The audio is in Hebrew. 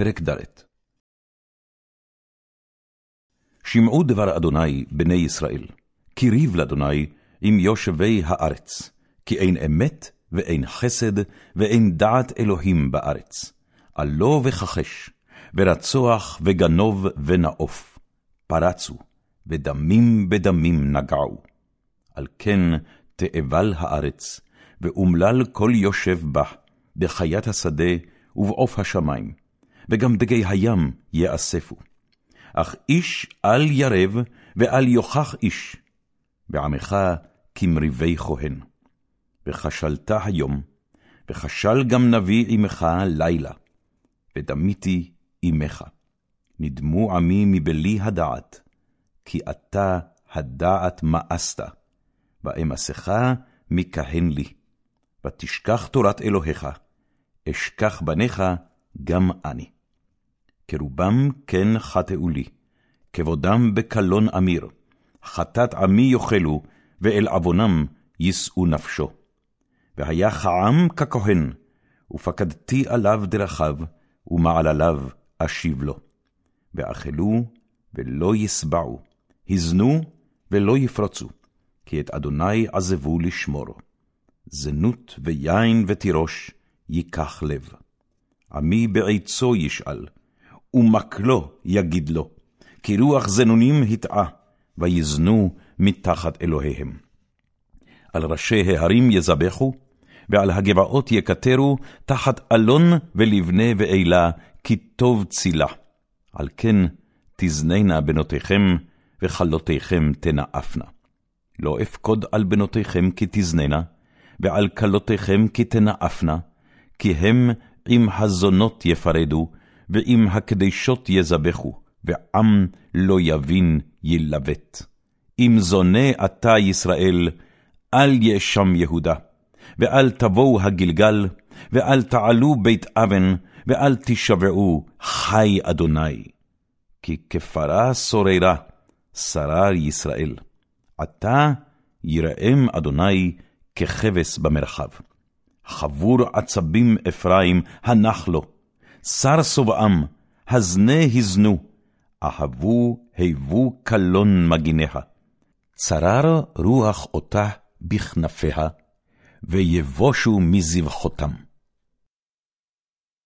פרק ד' שמעו דבר אדוני, בני ישראל, כי ריב לאדוני עם יושבי הארץ, כי אין אמת ואין חסד ואין דעת אלוהים בארץ. עלו וכחש, ורצוח וגנוב ונאוף, פרצו, ודמים בדמים נגעו. על כן תאבל הארץ, ואומלל כל יושב בה, בחיית השדה ובעוף השמיים, וגם דגי הים יאספו. אך איש אל ירב, ואל יוכח איש, ועמך כמריבי כהן. וכשלת היום, וכשל גם נביא עמך לילה, ודמיתי עמך. נדמו עמי מבלי הדעת, כי אתה הדעת מאסת, ואמסך מכהן לי. ותשכח תורת אלוהיך, אשכח בניך גם אני. כרובם כן חטאו לי, כבודם בקלון אמיר, חטאת עמי יאכלו, ואל עוונם יישאו נפשו. והיה כעם ככהן, ופקדתי עליו דרכיו, ומעלליו אשיב לו. ואכלו, ולא ישבעו, הזנו, ולא יפרצו, כי את אדוני עזבו לשמור. זנות ויין ותירוש ייקח לב. עמי בעצו ישאל, ומקלו יגיד לו, כי רוח זנונים הטעה, ויזנו מתחת אלוהיהם. על ראשי ההרים יזבחו, ועל הגבעות יקטרו, תחת אלון ולבנה ואלה, כי טוב צילה. על כן תזננה בנותיכם, וכלותיכם תנאפנה. לא אפקוד על בנותיכם כי תזננה, ועל כלותיכם כי תנאפנה, כי הם עם הזונות יפרדו, ועם הקדשות יזבחו, ועם לא יבין ילבט. אם זונה אתה ישראל, אל יאשם יהודה, ואל תבואו הגלגל, ואל תעלו בית אבן, ואל תשבעו חי אדוני. כי כפרה סוררה, שרר ישראל. עתה יראם אדוני ככבש במרחב. חבור עצבים אפרים, הנח לו, שר שובעם, הזנה הזנו, אהבו היבו קלון מגיניה. צרר רוח אותה בכנפיה, ויבושו מזבחותם.